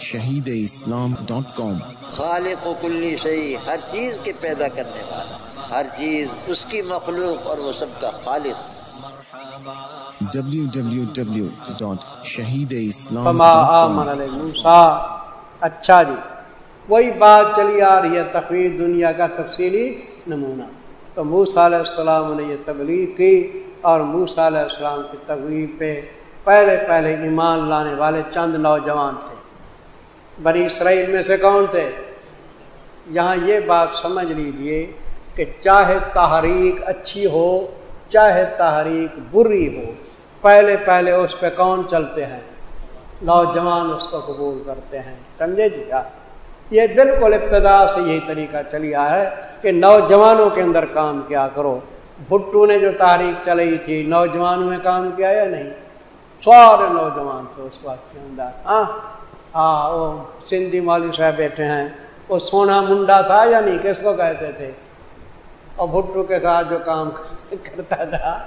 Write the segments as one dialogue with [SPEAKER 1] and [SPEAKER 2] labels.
[SPEAKER 1] شہید اسلام ڈاٹ کام۔
[SPEAKER 2] خالق و کلی شہی ہر چیز کے پیدا کرنے والا ہر چیز اس کی مخلوق اور وہ سب کا خالق۔
[SPEAKER 3] موسیٰ۔ اچھا جی وہی بات چلی آ رہی ہے تخویر دنیا کا تفصیلی نمونہ۔ تو موسیٰ علیہ السلام نے یہ تبلیغ کی اور موسیٰ علیہ السلام کی تقریب پہ پہلے پہلے ایمان لانے والے چند نوجوان تھے۔ بنی اسرائیل میں سے کون تھے؟ یہاں یہ بات سمجھ لیجیے کہ چاہے تحریک اچھی ہو، چاہے تحریک بری ہو، پہلے پہلے اس پہ کون چلتے ہیں؟ نوجوان اس کو قبول کرتے ہیں۔ سمجھے جی؟ کیا یہ بالکل ابتدا سے یہی طریقہ چلیا ہے کہ نوجوانوں کے اندر کام کیا کرو۔ بھٹو نے جو تاریخ چلائی تھی، نوجوانوں میں کام کیا یا نہیں؟ سارے نوجوان تھے اس وقت کے اندر۔ ہاں۔ ہاں وہ سندھی مولوی صاحب بیٹھے ہیں۔ وہ سونا منڈا تھا یا نہیں؟ کس کو کہتے تھے؟ اور بھٹو کے ساتھ جو کام کرتا تھا۔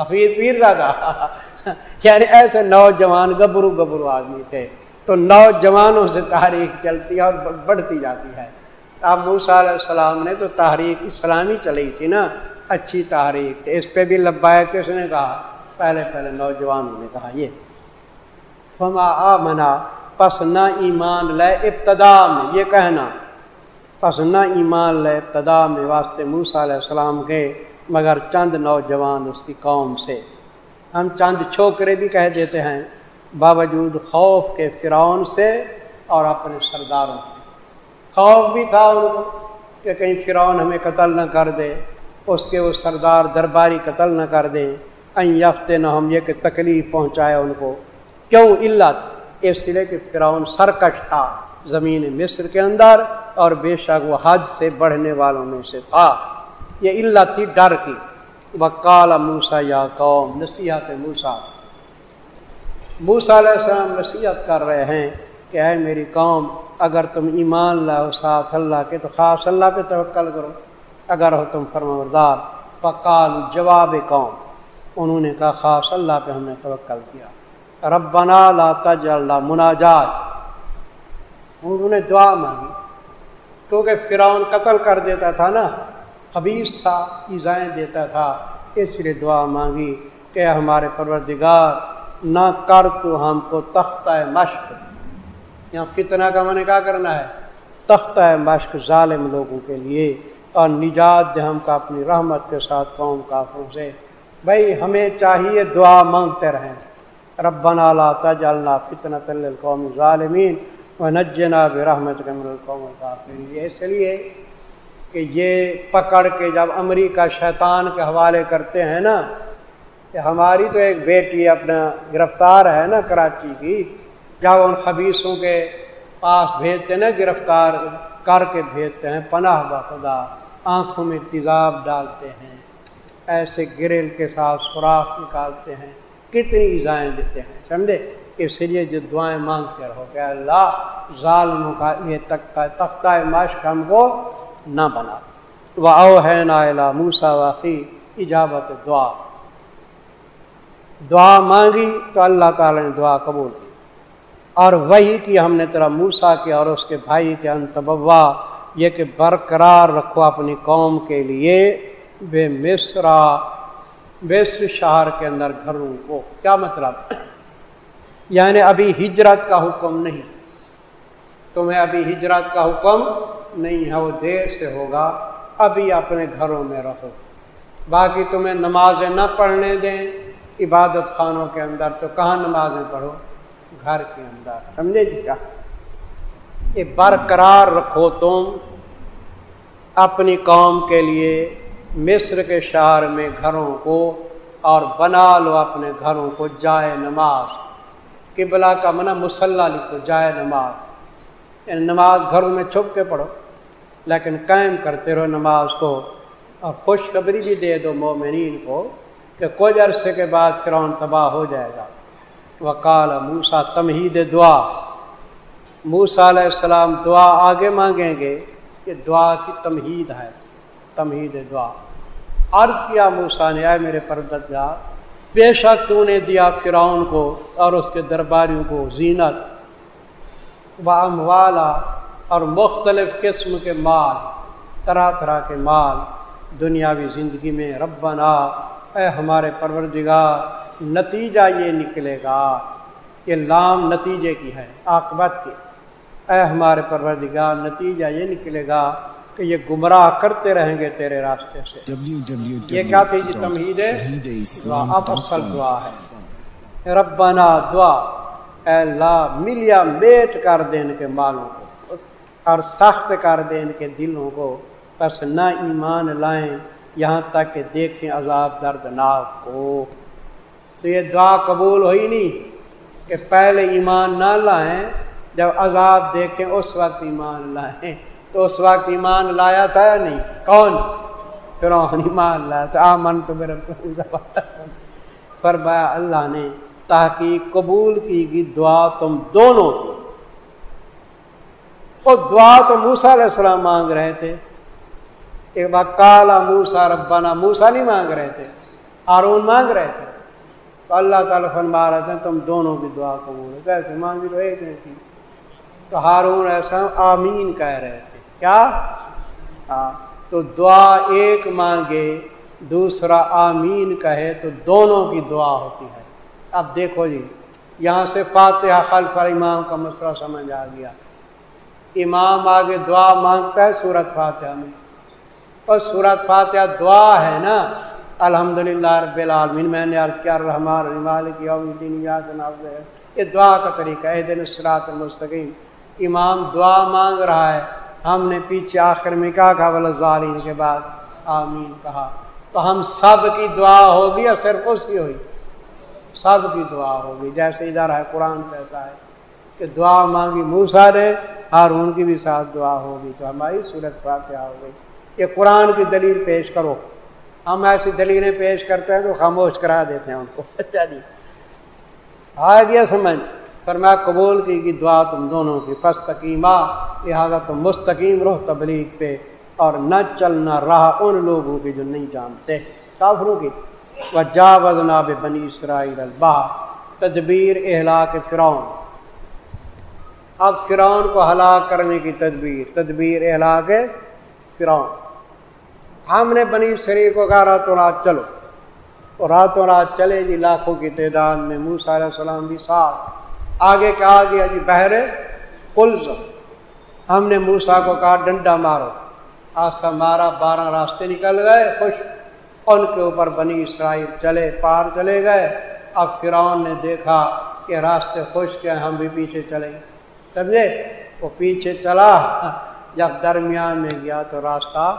[SPEAKER 3] حفیظ پیر تھا یعنی ایسے نوجوان گبرو گبرو آدمی تھے۔ تو نوجوانوں سے تحریک چلتی ہے اور بڑھتی جاتی ہے۔ اب موسا علیہ السلام نے تو تحریک اسلامی چلی تھی نا۔ اچھی تحریک اس پہ بھی لبایا کس نے کہا۔ پہلے پہلے نوجوانوں نے کہا یہ۔ فما آ منا پس نہ ایمان لے ابتدا میں، یہ کہنا۔ پس نہ ایمان لے ابتدا میں واسطے موسا علیہ السلام کے، مگر چند نوجوان اس کی قوم سے۔ ہم چند چھوکرے بھی کہہ دیتے ہیں، باوجود خوف کے فرعون سے اور اپنے سرداروں سے۔ خوف بھی تھا ان کو کہ کہیں فرعون ہمیں قتل نہ کر دے، اس کے وہ سردار درباری قتل نہ کر دیں۔ این یافتے نہ ہم یہ کہ تکلیف پہنچائے ان کو۔ کیوں علت اس لیے کہ فرعون سرکش تھا زمین مصر کے اندر اور بے شک وہ حد سے بڑھنے والوں میں سے تھا۔ یہ علت تھی ڈر کی۔ وکال موسا یا قوم، نصیحت موسا موسا علیہ السلام نصیحت کر رہے ہیں کہ اے میری قوم، اگر تم ایمان لاؤ، ساتھ اللہ کے تو خاص اللہ پہ توکل کرو۔ اگر ہو تم فرمردار فقال جواب قوم، انہوں نے کہا خاص اللہ پہ ہم نے توکل کیا۔ ربنا لا تجعل مناجات۔ انہوں نے دعا مانگی کیونکہ فرعون قتل کر دیتا تھا نا خبیص تھا، ایزائیں دیتا تھا۔ اس لیے دعا مانگی کہ ہمارے پروردگار، نہ کر تو ہم کو تختہ مشق۔ یہاں فتنا کا میں نے کیا کرنا ہے؟ تختہ مشق ظالم لوگوں کے لیے اور نجات دے ہم کا اپنی رحمت کے ساتھ قوم کافروں سے۔ بھائی، ہمیں چاہیے دعا مانگتے رہیں۔ ربنا لا تجعلنا فتنة للقوم ظالمین و نجنا برحمت من القوم الکافرین یہ اس لیے کہ یہ پکڑ کے جب امریکہ شیطان کے حوالے کرتے ہیں نا، کہ ہماری تو ایک بیٹی اپنا گرفتار ہے نا کراچی کی، جب ان خبیصوں کے پاس بھیجتے ہیں نا، گرفتار کر کے بھیجتے ہیں، پناہ بخدا آنکھوں میں تیزاب ڈالتے ہیں، ایسے گریل کے ساتھ سوراخ نکالتے ہیں۔ کتنی ایزائیں دیتے ہیں۔ سمجھے؟ اس لیے جو دعائیں مانگتے رہو کہ اللہ ظالموں کا یہ تک تختہ مشق ہم کو نہ بنا۔ وہ او ہے نا موسا واقعی ایجابت دعا دعا مانگی تو اللہ تعالی نے دعا قبول کی۔ اور وہی کی ہم نے تیرا موسا کیا اور اس کے بھائی کے انتبوا یہ کہ برقرار رکھو اپنی قوم کے لیے۔ بے مصرا مصر شہر کے اندر گھروں کو کیا مطلب؟ یعنی ابھی ہجرت کا حکم نہیں۔ تمہیں ابھی ہجرت کا حکم نہیں ہے، وہ دیر سے ہوگا۔ ابھی اپنے گھروں میں رہو۔ باقی تمہیں نمازیں نہ پڑھنے دیں۔ عبادت خانوں کے اندر تو کہاں نمازیں پڑھو؟ گھر کے اندر۔ سمجھے جی کیا؟ یہ برقرار رکھو تم اپنی قوم کے لیے۔ مصر کے شہر میں گھروں کو اور بنا لو اپنے گھروں کو جائے نماز، قبلہ کا منع مسلح لکھو جائے نماز۔ یعنی نماز گھروں میں چھپ کے پڑھو، لیکن قائم کرتے رہو نماز کو۔ اور خوشخبری بھی دے دو مومنین کو کہ کچھ عرصے کے بعد فرعون تباہ ہو جائے گا۔ وکال موسا تمہید دعا۔ موسا علیہ السلام دعا آگے مانگیں گے کہ دعا کی تمہید ہے۔ تمہید دعا۔ عرض کیا موسا نے آئے میرے پردگار بے شک تو نے دیا فرعون کو اور اس کے درباریوں کو زینت و اموالا اور مختلف قسم کے مال، طرح طرح کے مال دنیاوی زندگی میں ربنا، اے ہمارے پروردگار، نتیجہ یہ نکلے گا یہ لام نتیجے کی ہے آکبت کی۔ اے ہمارے پروردگار، نتیجہ یہ نکلے گا کہ یہ گمراہ کرتے رہیں گے تیرے راستے سے۔ یہ کیا تھی جی تمہید اب اصل دعا ہے۔ ربنا دعا، اے اللہ ملیا میٹ کر دین کے مالوں کو، اور سخت کر دین کے دلوں کو۔ بس نہ ایمان لائیں، یہاں تک کہ دیکھیں عذاب دردناک کو۔ تو یہ دعا قبول ہوئی نہیں کہ پہلے ایمان نہ لائیں، جب عذاب دیکھیں، اس وقت ایمان لائیں۔ تو اس وقت ایمان لایا تھا یا نہیں؟ کون؟ پھر ایمان لایا تھا۔ آمن تو میرا فرمایا، اللہ نے تحقیق قبول کی گی دعا تم دونوں کی۔ وہ دعا تو موسا علیہ السلام مانگ رہے تھے۔ ایک بار کالا موسا ربانہ موسا نہیں مانگ رہے تھے۔ ہارون مانگ رہے تھے۔ تو اللہ تعالیٰ فرما رہے تھے، تم دونوں کی دعا قبول ہے۔ کیسے مانگی تو ایک نہیں تھی تو ہارون ایسا آمین کہہ رہے تھے۔ کیا؟ ہاں تو دعا ایک مانگے، دوسرا آمین کہے، تو دونوں کی دعا ہوتی ہے۔ اب دیکھو جی یہاں سے فاتحہ خلف امام کا مسئلہ سمجھ آ گیا۔ امام آگے دعا مانگتا ہے سورت فاتحہ میں۔ اور سورت فاتحہ دعا ہے نا؟ الحمد للہ رب العالمین، میں نے عرض کیا رحمان یہ دعا کا طریقہ ہے دن سرات المستقیم۔ امام دعا مانگ رہا ہے۔ ہم نے پیچھے آخر میں کہا کہا ظالین کے بعد۔ آمین کہا۔ تو ہم سب کی دعا ہوگی یا صرف اس کی ہوئی۔ سب کی دعا ہوگی۔ جیسے ادھر ہے، قرآن کہتا ہے کہ دعا مانگی موسا نے اور ان کی بھی ساتھ دعا ہوگی۔ تو ہماری صورت فاتحہ ہو گئی۔ یہ قرآن کی دلیل پیش کرو۔ ہم ایسی دلیلیں پیش کرتے ہیں تو خاموش کرا دیتے ہیں ان کو۔ اچھا جی آ گیا سمجھ۔ پر میں قبول کی کہ دعا تم دونوں کی پس تقیمہ لہٰذا تم مستقیم رہو تبلیغ پہ، اور نہ چلنا رہا ان لوگوں کی جو نہیں جانتے، کافروں کی۔ وہ جا وزنا بنی اسرائیل البا تدبیر اہلا کے فرعون۔ اب فرعون کو ہلاک کرنے کی تدبیر تدبیر اہلا کے فرعون۔ ہم نے بنی شریف کو کہا، راتوں رات چلو۔ اور راتوں رات چلے جی لاکھوں کی تعداد میں موسا علیہ السلام بھی ساتھ۔ آگے کہا گیا جی بہرے پلز ہم نے موسا کو کہا، ڈنڈا مارو۔ آسا مارا، بارہ راستے نکل گئے، خوش۔ ان کے اوپر بنی اسرائیل چلے، پار چلے گئے۔ اب فرعون نے دیکھا کہ راستے خوش کے ہم بھی پیچھے چلے۔ سمجھے؟ وہ پیچھے چلا۔ جب درمیان میں گیا تو راستہ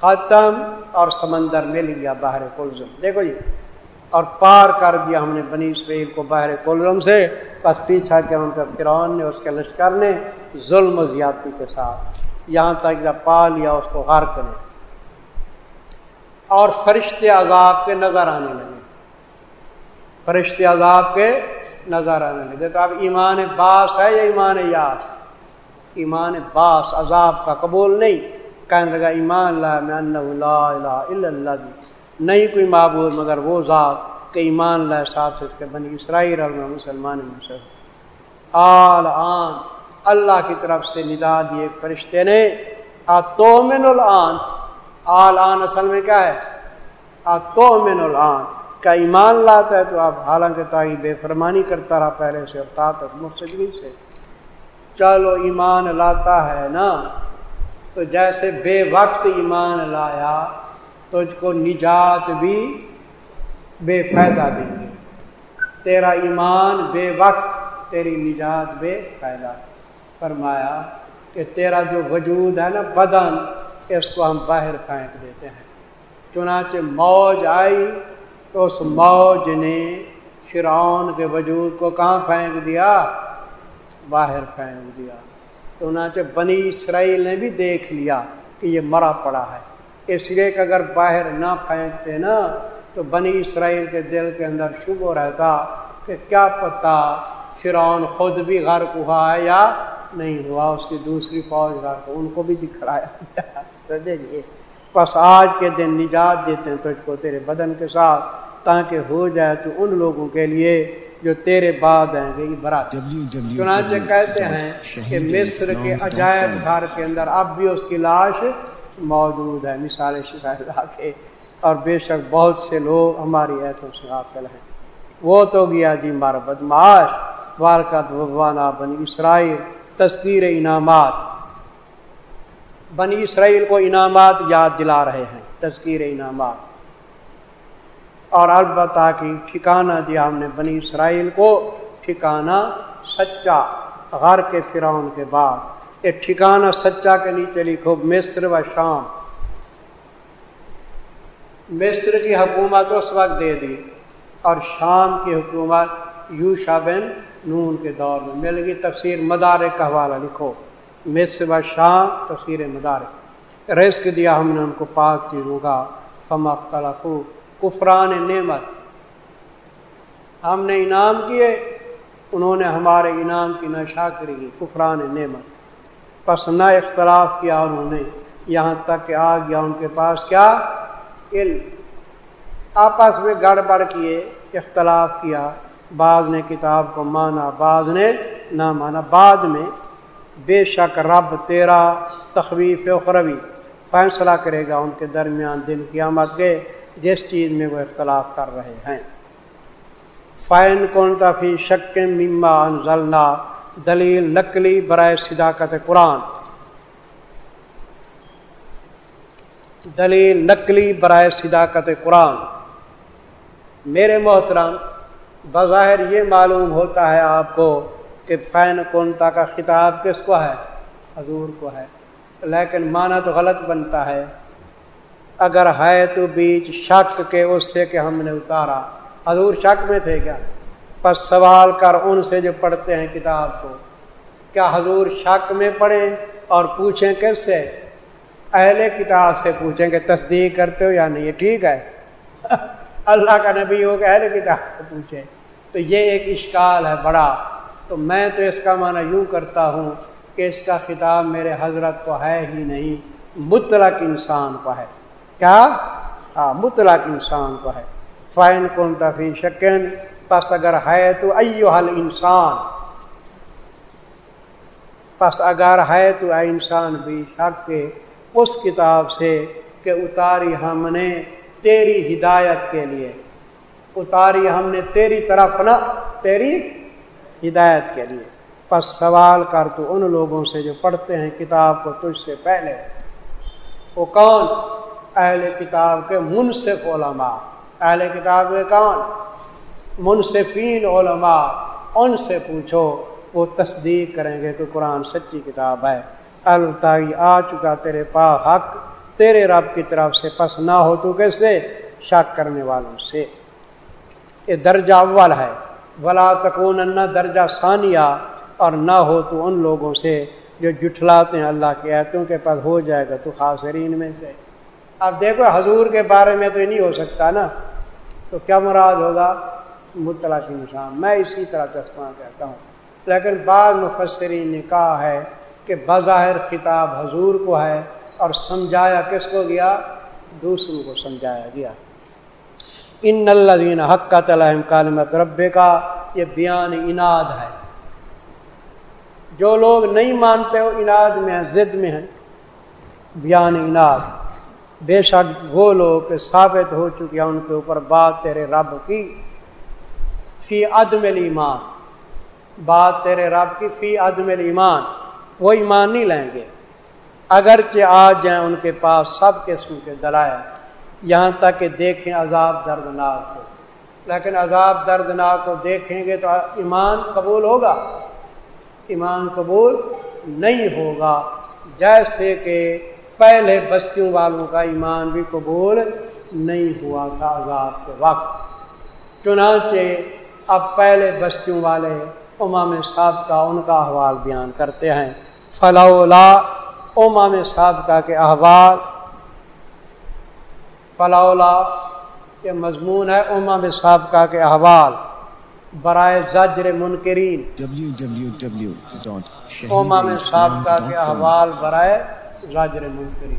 [SPEAKER 3] ختم اور سمندر مل گیا باہر کلزم دیکھو جی اور پار کر دیا ہم نے بنی اسرائیل کو باہر کلزم سے۔ بس پیچھا کیا ان کا فرعون نے اس کے لشکر نے ظلم و زیادتی کے ساتھ یہاں تک جب پا لیا اس کو غرق نے اور فرشتے عذاب کے نظر آنے لگے۔ فرشتے عذاب کے نظر آنے لگے۔ تو اب ایمان باس ہے یا ایمان یاد ایمان باس، عذاب کا قبول نہیں۔ کہنے لگا، ایمان لا میں لا الہ الا اللہ۔ نہیں کوئی معبود، مگر وہ ذات کہ ایمان لا ساتھ اس کے بنی اسرائیل اور میں مسلمان مسلم آل آن اللہ کی طرف سے ندا دی ایک فرشتے نے آ تو من الان آل آن اصل میں کیا ہے؟ آ تو الان کا ایمان لاتا ہے تو آپ حالانکہ تاکہ بے فرمانی کرتا رہا پہلے سے اور طاقت مستقبل سے۔ چلو، ایمان لاتا ہے نا؟ تو جیسے بے وقت ایمان لایا تو اس کو نجات بھی بے فائدہ دیں گے۔ تیرا ایمان بے وقت، تیری نجات بے فائدہ۔ فرمایا کہ تیرا جو وجود ہے نا بدن، اس کو ہم باہر پھینک دیتے ہیں۔ چنانچہ موج آئی تو اس موج نے فرعون کے وجود کو کہاں پھینک دیا؟ باہر پھینک دیا۔ تو چنانچہ بنی اسرائیل نے بھی دیکھ لیا کہ یہ مرا پڑا ہے۔ اس لیے کہ اگر باہر نہ پھینکتے نا تو بنی اسرائیل کے دل کے اندر شبہ رہتا کہ کیا پتا فرعون خود بھی غرق ہوا ہے یا نہیں ہوا اس کی دوسری فوج غرق ان کو بھی دکھلایا دیکھیے۔ بس آج کے دن نجات دیتے ہیں تجھ کو تیرے بدن کے ساتھ تاکہ ہو جائے تو ان لوگوں کے لیے جو تیرے بعد ہیں گئی برات۔ چنانچہ کہتے ہیں کہ مصر کے عجائب گھر کے اندر اب بھی اس کی لاش موجود ہے مثال شکایت کے۔ اور بے شک بہت سے لوگ ہماری ایتوں سے غافل ہیں۔ وہ تو گیا جی مارا بدماش والکت وبوانا بنی اسرائیل تذکیر انعامات۔ بنی اسرائیل کو انعامات یاد دلا رہے ہیں تذکیر انعامات۔ اور البتہ کی ٹھکانہ دیا ہم نے بنی اسرائیل کو، ٹھکانہ سچا غر کے فرعون کے بعد۔ یہ ٹھکانہ سچا کے نیچے لکھو، مصر و شام۔ مصر کی حکومت اس وقت دے دی اور شام کی حکومت یوشا بن نون کے دور میں۔ مل گئی تفسیر مدارک کا حوالہ لکھو۔ مصر و شام، تفسیر مدارک۔ رزق دیا ہم نے ان کو، پاک چیزوں کا فما خلقو کفران نعمت۔ ہم نے انعام کیے، انہوں نے ہمارے انعام کی نہ شاکری کی کفران نعمت۔ پس نہ اختلاف کیا انہوں نے۔ یہاں تک کہ آ گیا ان کے پاس کیا؟ علم۔ آپس میں گڑبڑ کیے، اختلاف کیا۔ بعض نے کتاب کو مانا بعض نے نہ مانا۔ بعد میں بے شک رب تیرا تخویف اخروی فیصلہ کرے گا ان کے درمیان دن قیامت کے، جس چیز میں وہ اختلاف کر رہے ہیں۔ فائن کون تفی شک مما انزلنا۔ دلیل نقلی برائے صداقت قرآن۔ دلیل نقلی برائے صداقت قرآن۔ میرے محترم، بظاہر یہ معلوم ہوتا ہے آپ کو کہ فین کونتا کا خطاب کس کو ہے؟ حضور کو ہے۔ لیکن معنی تو غلط بنتا ہے۔ اگر ہے تو بیچ شک کے اس سے کہ ہم نے اتارا۔ حضور شک میں تھے کیا؟ پس سوال کر ان سے جو پڑھتے ہیں کتاب کو، کیا حضور شک میں پڑھیں اور پوچھیں کس سے اہل کتاب سے پوچھیں کہ تصدیق کرتے ہو یا نہیں، یہ ٹھیک ہے؟ اللہ کا نبی ہو کہ اہل کتاب سے پوچھیں۔ تو یہ ایک اشکال ہے بڑا۔ تو میں تو اس کا معنی یوں کرتا ہوں کہ اس کا خطاب میرے حضرت کو ہے ہی نہیں، مطلق انسان کو ہے۔ کیا؟ ہاں مطلق انسان کو ہے۔ فائن کون تفی شکن پس اگر ہے تو ایو حل انسان پس اگر ہے تو اے انسان بھی شک کے اس کتاب سے کہ اتاری ہم نے تیری ہدایت کے لیے، اتاری ہم نے تیری طرف نہ، تیری ہدایت کے لیے۔ پس سوال کر تو ان لوگوں سے جو پڑھتے ہیں کتاب کو تجھ سے پہلے، وہ کون؟ اہل کتاب کے منصف علماء۔ اہل کتاب کے کون؟ منصفین علماء، ان سے پوچھو، وہ تصدیق کریں گے کہ قرآن سچی کتاب ہے۔ الطاعی آ چکا تیرے پا حق، تیرے رب کی طرف سے پس نہ ہو تو کیسے؟ شک کرنے والوں سے۔ یہ درجہ اول ہے۔ ولا تکون درجہ ثانیہ، اور نہ ہو تو ان لوگوں سے جو جٹھلاتے ہیں اللہ کے ایتوں کے پاس ہو جائے گا تو خاصرین میں سے۔ اب دیکھو، حضور کے بارے میں تو نہیں ہو سکتا نا۔ تو کیا مراد ہوگا؟ مطلع کی نشان۔ میں اسی طرح چشمہ کہتا ہوں۔ لیکن بعض مفسرین نے کہا ہے کہ بظاہر خطاب حضور کو ہے اور سمجھایا کس کو گیا؟ دوسروں کو سمجھایا گیا۔ ان الدین حق کا تلحم کالمت رب کا یہ بیان اناد ہے۔ جو لوگ نہیں مانتے ہو اناد میں ہیں ضد میں ہیں۔ بیان اناد بے شک وہ لوگ ثابت ہو چکے ہیں ان کے اوپر بات تیرے رب کی۔ فی عدم ایمان بات تیرے رب کی فی عدم ایمان وہ ایمان نہیں لیں گے۔ اگرچہ آ جائیں ان کے پاس سب قسم کے دلائل، یہاں تک کہ دیکھیں عذاب دردناک کو۔ لیکن عذاب دردناک کو دیکھیں گے تو ایمان قبول ہوگا؟ ایمان قبول نہیں ہوگا۔ جیسے کہ پہلے بستیوں والوں کا ایمان بھی قبول نہیں ہوا تھا عذاب کے وقت۔ چنانچہ اب پہلے بستیوں والے امام صاحب کا ان کا احوال بیان کرتے ہیں۔ فلاولا امام صاحب کا کے احوال فلاولا یہ مضمون ہے امام صاحب کا کے احوال برائے زجر منکرین۔ امام صاحب کا کے احوال برائے زاجر منکری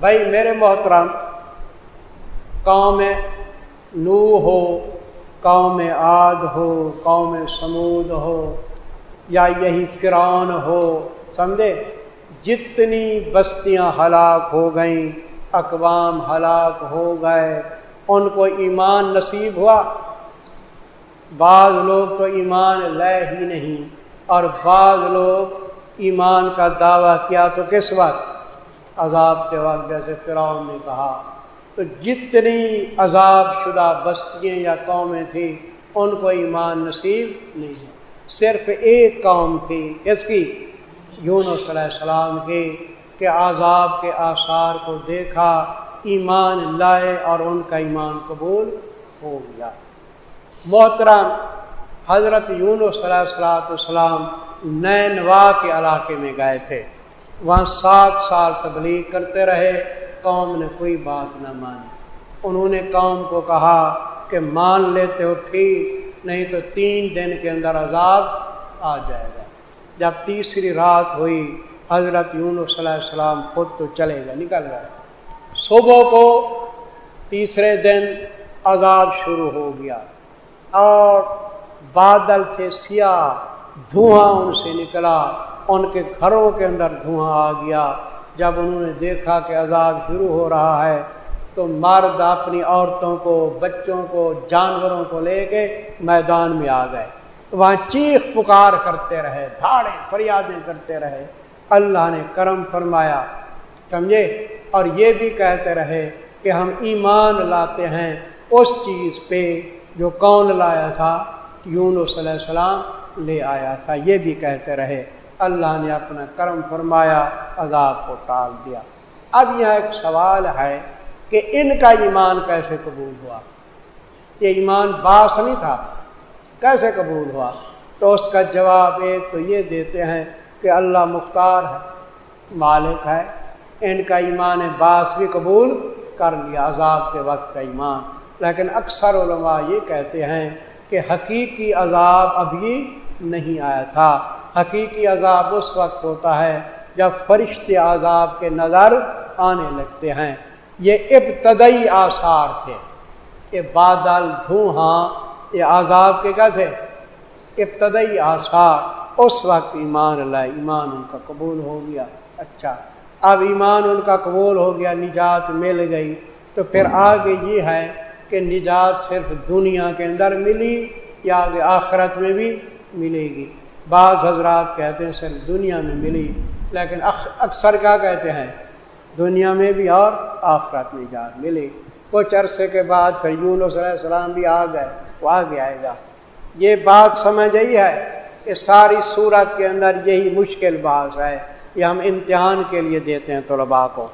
[SPEAKER 3] بھائی میرے محترم، قوم نو ہو، قوم عاد ہو، قوم سمود ہو، یا یہی فرعون ہو، سمجھے؟ جتنی بستیاں ہلاک ہو گئیں، اقوام ہلاک ہو گئے، ان کو ایمان نصیب ہوا۔ بعض لوگ تو ایمان لے ہی نہیں، اور بعض لوگ ایمان کا دعویٰ کیا تو کس وقت؟ عذاب کے وقت، جیسے فرعون نے کہا۔ تو جتنی عذاب شدہ بستیاں یا قومیں تھیں، ان کو ایمان نصیب نہیں صرف ایک قوم تھی، کس کی؟ یون علیہ السلام کی، کہ عذاب کے آثار کو دیکھا، ایمان لائے اور ان کا ایمان قبول ہو گیا۔ محترم، حضرت یون صلی اللہ السلام نینوا کے علاقے میں گئے تھے۔ وہاں سات سال تبلیغ کرتے رہے۔ قوم نے کوئی بات نہ مانی۔ انہوں نے قوم کو کہا کہ مان لیتے ہو ٹھیک، نہیں تو تین دن کے اندر عذاب آ جائے گا۔ جب تیسری رات ہوئی، حضرت یون صلی اللہ علیہ السلام خود تو چلے گا نکل گئے۔ صبح کو تیسرے دن عذاب شروع ہو گیا اور بادل تھے سیاہ دھواں ان سے نکلا۔ ان کے گھروں کے اندر دھواں آ گیا۔ جب انہوں نے دیکھا کہ عذاب شروع ہو رہا ہے، تو مرد اپنی عورتوں کو، بچوں کو، جانوروں کو لے کے میدان میں آ گئے۔ وہاں چیخ پکار کرتے رہے دھاڑے فریادیں کرتے رہے۔ اللہ نے کرم فرمایا، سمجھے؟ اور یہ بھی کہتے رہے کہ ہم ایمان لاتے ہیں اس چیز پہ جو کون لایا تھا؟ یون صلی علیہ السلام لے آیا تھا۔ یہ بھی کہتے رہے اللہ نے اپنا کرم فرمایا، عذاب کو ٹال دیا۔ اب یہاں ایک سوال ہے کہ ان کا ایمان کیسے قبول ہوا؟ یہ ایمان باس نہیں تھا، کیسے قبول ہوا؟ تو اس کا جواب ایک تو یہ دیتے ہیں کہ اللہ مختار ہے، مالک ہے۔ ان کا ایمان باس بھی قبول کر لیا، عذاب کے وقت کا ایمان۔ لیکن اکثر علماء یہ کہتے ہیں کہ حقیقی عذاب ابھی نہیں آیا تھا۔ حقیقی عذاب اس وقت ہوتا ہے جب فرشتے عذاب کے نظر آنے لگتے ہیں۔ یہ ابتدئی آثار تھے۔ یہ بادل دھواں، یہ عذاب کے کیا تھے ابتدئی آثار۔ اس وقت ایمان اللہ، ایمان ان کا قبول ہو گیا۔ اچھا اب ایمان ان کا قبول ہو گیا، نجات مل گئی۔ تو پھر آگے یہ ہے کہ نجات صرف دنیا کے اندر ملی یا آگے آخرت میں بھی ملے گی۔ بعض حضرات کہتے ہیں صرف دنیا میں ملی۔ لیکن اکثر کیا کہتے ہیں؟ دنیا میں بھی اور آخرت میں نجات ملی۔ کچھ عرصے کے بعد پھر یون علیہ السلام بھی آ گئے، وہ آگے آئے گا۔ یہ بات سمجھ آئی ہے کہ ساری صورت کے اندر یہی مشکل بات ہے۔ یہ ہم امتحان کے لیے دیتے ہیں طلباء کو۔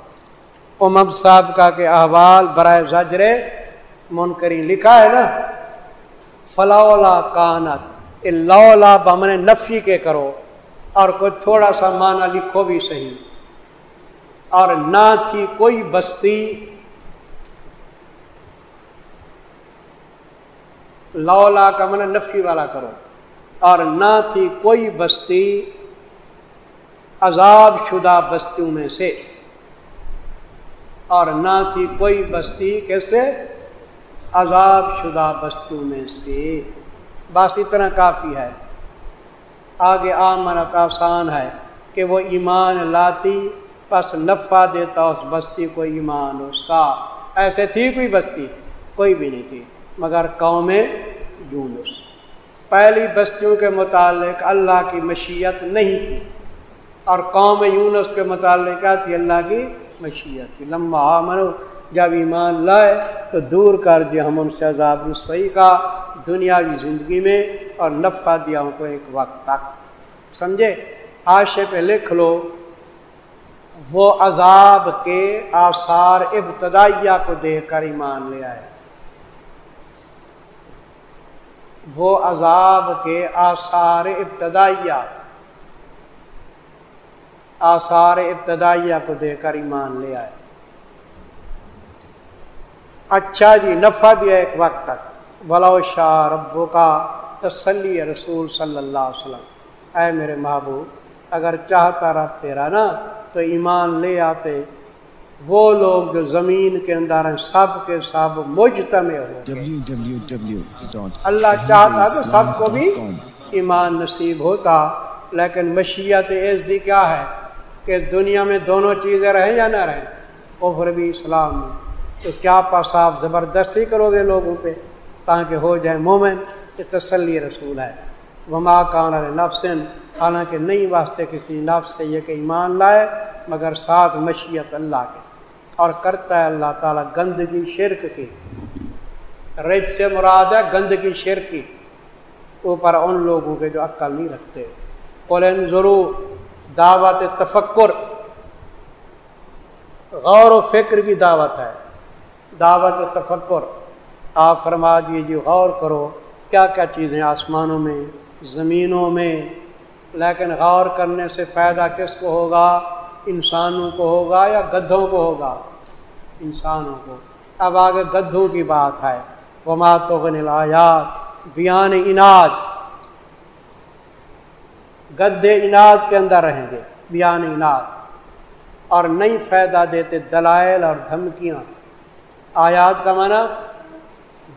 [SPEAKER 3] امب صاحب کا کہ احوال برائے زجر منکری لکھا ہے نا فلاولا کانت لولا بمن نفی کے کرو اور کوئی تھوڑا سا معنی لکھو بھی صحیح۔ اور نہ تھی کوئی بستی۔ لولا کا من نفی والا کرو۔ اور نہ تھی کوئی بستی عذاب شدہ بستیوں میں سے۔ اور نہ تھی کوئی بستی کیسے؟ عذاب شدہ بستیوں میں سے۔ بس اتنا کافی ہے۔ آگے آمنت آسان ہے کہ وہ ایمان لاتی، پس نفع دیتا، اس بستی کو ایمان، اس کا۔ ایسے تھی کوئی بستی؟ کوئی بھی نہیں تھی۔ مگر قوم یونس۔ پہلی بستیوں کے متعلق اللہ کی مشیت نہیں تھی۔ اور قوم یونس کے متعلق کیا تھی؟ اللہ کی مشیت تھی۔ لمبا منو جب ایمان لائے تو دور کر دیا ہم ان سے عذاب رسوئی کا۔ دنیاوی زندگی میں اور نفع دیا ان کو ایک وقت تک۔ سمجھے؟ آشے پہ لکھ لو وہ عذاب کے آثار ابتدائیہ کو دیکھ کر ایمان لے آئے۔ وہ عذاب کے آثار ابتدائیہ۔ آثار ابتدائیہ کو دے کر ایمان لے آئے۔ اچھا جی نفع دیا ایک وقت تک۔ بلاؤ شاہ ربو کا تسلی رسول صلی اللہ علیہ وسلم۔ اے میرے محبوب، اگر چاہتا رہ تیرا نا، تو ایمان لے آتے۔ وہ لوگ جو زمین کے اندر ہیں، سب کے سب مجتمع ہو اللہ چاہتا تو سب کو بھی ایمان نصیب ہوتا، لیکن مشیت عز دی کیا ہے؟ کہ دنیا میں دونوں چیزیں رہیں یا نہ رہیں؟ کفر بھی اسلام میں۔ تو کیا پاس آپ زبردستی کرو گے لوگوں پہ؟ تاکہ ہو جائے مومن یہ تسلی رسول ہے وما کان نفسن، حالانکہ نہیں واسطے کسی نفس سے یہ کہ ایمان لائے، مگر ساتھ مشیت اللہ کے۔ اور کرتا ہے اللہ تعالیٰ گندگی شرک کی۔ رج سے مراد ہے گندگی شرک کی۔ اوپر ان لوگوں کے جو عقل نہیں رکھتے۔ قلن ضرور دعوت تفکر۔ غور و فکر کی دعوت ہے۔ دعوت تفکر۔ آپ فرما دیجیے جی غور کرو، کیا کیا چیزیں آسمانوں میں، زمینوں میں، لیکن غور کرنے سے فائدہ کس کو ہوگا؟ انسانوں کو ہوگا یا گدھوں کو ہوگا؟ انسانوں کو۔ اب آگے گدھوں کی بات ہے۔ وما تو غنیات بیان اناج۔ گدھے اناج کے اندر رہیں گے، بیان اناج۔ اور نہیں فائدہ دیتے دلائل اور دھمکیاں۔ آیات کا معنی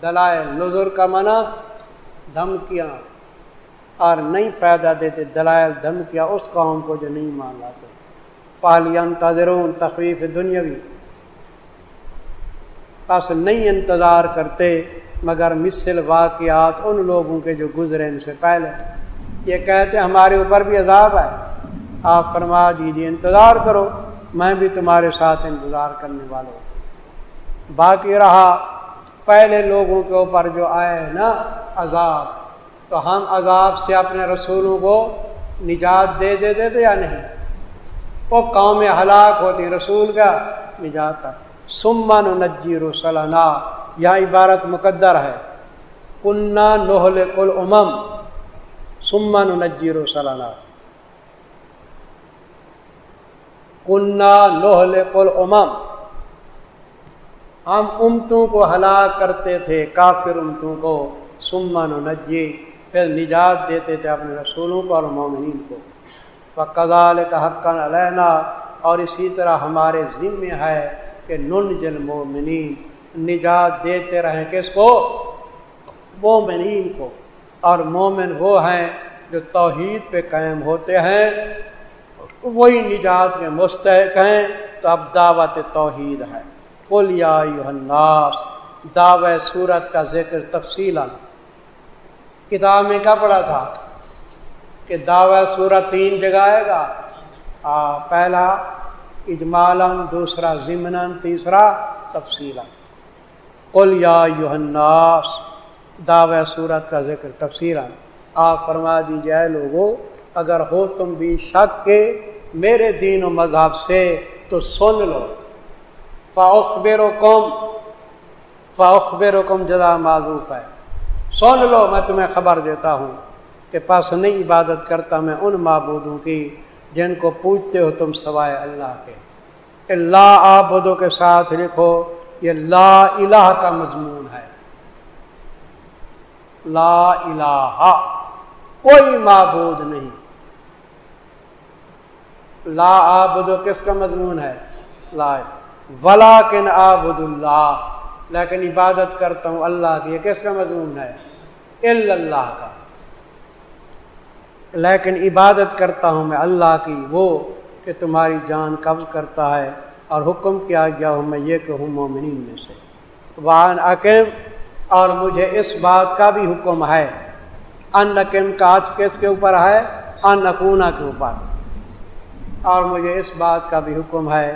[SPEAKER 3] دلائل نظر کا معنی دھمکیاں۔ اور نہیں فائدہ دیتے دلائل، دھمکیاں اس قوم کو جو نہیں مان لاتے۔ پالین تذرون، تخویف دنیاوی۔ بس نہیں انتظار کرتے، مگر مثل واقعات ان لوگوں کے جو گزرے ان سے پہلے۔ یہ کہتے، ہمارے اوپر بھی عذاب ہے۔ آپ فرما دیجیے انتظار کرو، میں بھی تمہارے ساتھ انتظار کرنے والا ہوں۔ باقی رہا پہلے لوگوں کے اوپر جو آئے نا عذاب، تو ہم عذاب سے اپنے رسولوں کو نجات دے دیتے تھے یا نہیں؟ وہ قوم ہلاک ہوتی، رسول کا نجات سمن نجی رسولنا یا عبارت مقدر ہے۔ کنہ نوہل کل امم سمن نجی رسولنا کنہ نوہل کل امم ہم امتوں کو ہلاک کرتے تھے، کافر امتوں کو۔ سمن و نجی پھر نجات دیتے تھے اپنے رسولوں کو اور مومنین کو۔ وہ کزال کا حقاً علینا، اور اسی طرح ہمارے ذمے ہے کہ نن جل مومنین نجات دیتے رہیں۔ کس کو؟ مومنین کو۔ اور مومن وہ ہیں جو توحید پہ قائم ہوتے ہیں، وہی نجات میں مستحق ہیں۔ تو اب دعوت توحید ہے۔ کلیا الناس دعو صورت کا ذکر تفصیل کتاب میں کیا پڑھا تھا؟ کہ دعوی صورت تین جگہ آئے گا۔ آ, پہلا اجمالن دوسرا ضمن تیسرا تفصیل کلیا الناس دعو صورت کا ذکر تفصیل آپ فرما دیجیے لوگوں اگر ہو تم بھی شک کے میرے دین و مذہب سے تو سن لو۔ فاخبر و قوم فاخبر و قوم جدا معذوف ہے۔ سن لو، میں تمہیں خبر دیتا ہوں کہ پاس نہیں عبادت کرتا میں ان معبودوں کی جن کو پوچھتے ہو تم سوائے اللہ کے۔ لا آبدوں کے ساتھ لکھو، یہ لا الہ کا مضمون ہے۔ لا الہ، کوئی معبود نہیں۔ لا آبدو کس کا مضمون ہے؟ لا ولا کن آبد اللہ لیکن عبادت کرتا ہوں اللہ کی، یہ کس کا مضمون ہے؟ اللہ کا۔ لیکن عبادت کرتا ہوں میں اللہ کی، وہ کہ تمہاری جان قبض کرتا ہے اور حکم کیا گیا ہوں میں یہ کہ ہوں مومنین میں سے۔ وان عقیم اور مجھے اس بات کا بھی حکم ہے۔ ان نقیم کا آج کس کے اوپر ہے؟ ان نقونا کے اوپر۔ اور مجھے اس بات کا بھی حکم ہے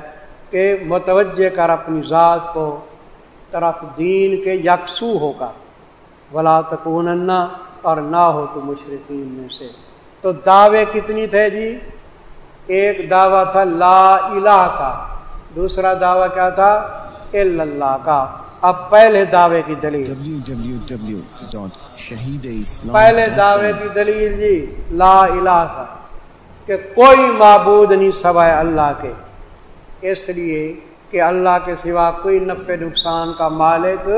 [SPEAKER 3] کہ متوجہ کر اپنی ذات کو طرف دین کے یکسو ہوگا ولا تکون اور نہ ہو تو مشرقین میں سے۔ تو دعوے کتنی تھے جی؟ ایک دعویٰ تھا لا الہ کا۔ دوسرا دعویٰ کیا تھا؟ اللہ کا۔ اب پہلے دعوے کی دلیل۔ پہلے دعوے کی دلیل جی لا الہ کا۔ کہ کوئی معبود نہیں سوائے اللہ کے۔ اس لیے کہ اللہ کے سوا کوئی نفع نقصان کا مالک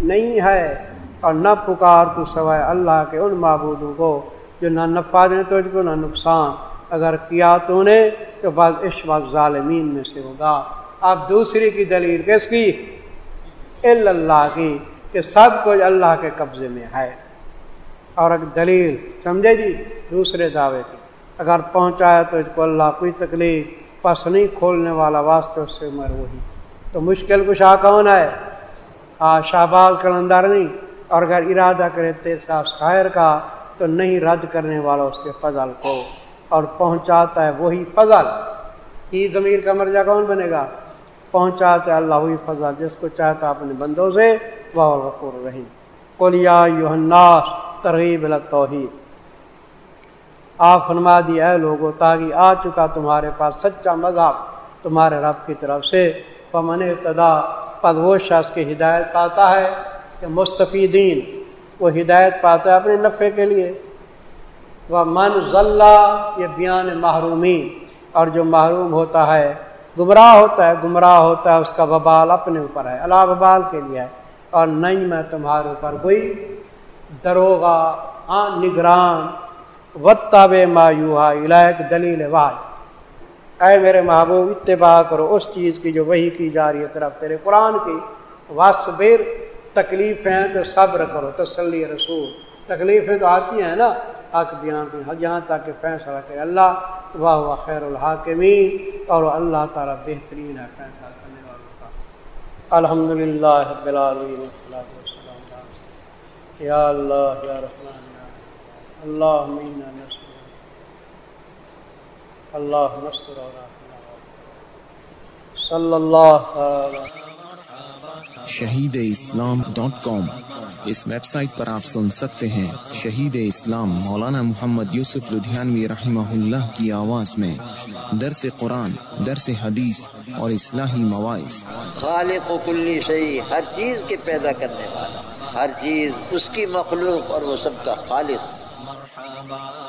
[SPEAKER 3] نہیں ہے اور نہ پکار تو سوائے اللہ کے ان معبودوں کو جو نہ نفع دیں تو نہ نقصان۔ اگر کیا تو نے تو بعض اس وقت ظالمین میں سے ہوگا۔ اب دوسری کی دلیل کس کی؟ اللہ کی کہ سب کچھ اللہ کے قبضے میں ہے۔ اور ایک دلیل، سمجھے جی؟ دوسرے دعوے کی۔ اگر پہنچایا تو اس کو اللہ کوئی تکلیف پس نہیں کھولنے والا واسطے اس سے عمر وہی تو مشکل کشا کون ہے؟ ہاں شہباز کلندر نہیں۔ اور اگر ارادہ کرے تیر صاحب خیر کا، تو نہیں رد کرنے والا اس کے فضل کو۔ اور پہنچاتا ہے وہی فضل۔ ہی ضمیر کا مرجع کون بنے گا؟ پہنچاتا ہے اللہ وہی فضل، جس کو چاہتا اپنے بندوں سے وہ غفور رہی کولیا یوحناس ترغیب توحید آپ فرما دیا ہے لوگوں، تاکہ آ چکا تمہارے پاس سچا مذہب تمہارے رب کی طرف سے۔ پمن ابتدا پد وہ شخص کی ہدایت پاتا ہے کہ مستفیدین، وہ ہدایت پاتا ہے اپنے نفع کے لیے۔ وہ من ضلع یہ بیان محرومین۔ اور جو محروم ہوتا ہے، گمراہ ہوتا ہے، گمراہ ہوتا ہے، اس کا وبال اپنے اوپر ہے اللہ وبال کے لیے ہے۔ اور نہیں میں تمہارے اوپر کوئی دروگا ہاں نگران وطاب مایوہا الائق دلیل واج اے میرے محبوب، اتباع کرو اس چیز کی جو وہی کی جا رہی ہے طرف تیرے قرآن کی۔ واسبر تکلیفیں ہیں تو صبر کرو، تسلی رسول۔ تکلیفیں تو آتی ہیں نا، حق بیان کی جہاں تک کہ فیصلہ کرے۔ اللہ واہ واہ خیر الحاکمین۔ اور اللہ تعالیٰ بہترین ہے، فیصلہ کرنے والوں کا۔ الحمد للہ یا اللہ، یا رحمان اللہ اللہ نصر صلی اللہ
[SPEAKER 1] شہید اسلام ڈاٹ کام اس ویب سائٹ پر آپ سن سکتے ہیں شہید اسلام مولانا محمد یوسف لدھیانوی رحمہ اللہ کی آواز میں درس قرآن درس حدیث اور اصلاحی مواعث۔
[SPEAKER 2] خالق و کلی شہی ہر چیز کے پیدا کرنے والا ہر چیز اس کی مخلوق اور وہ سب کا خالق۔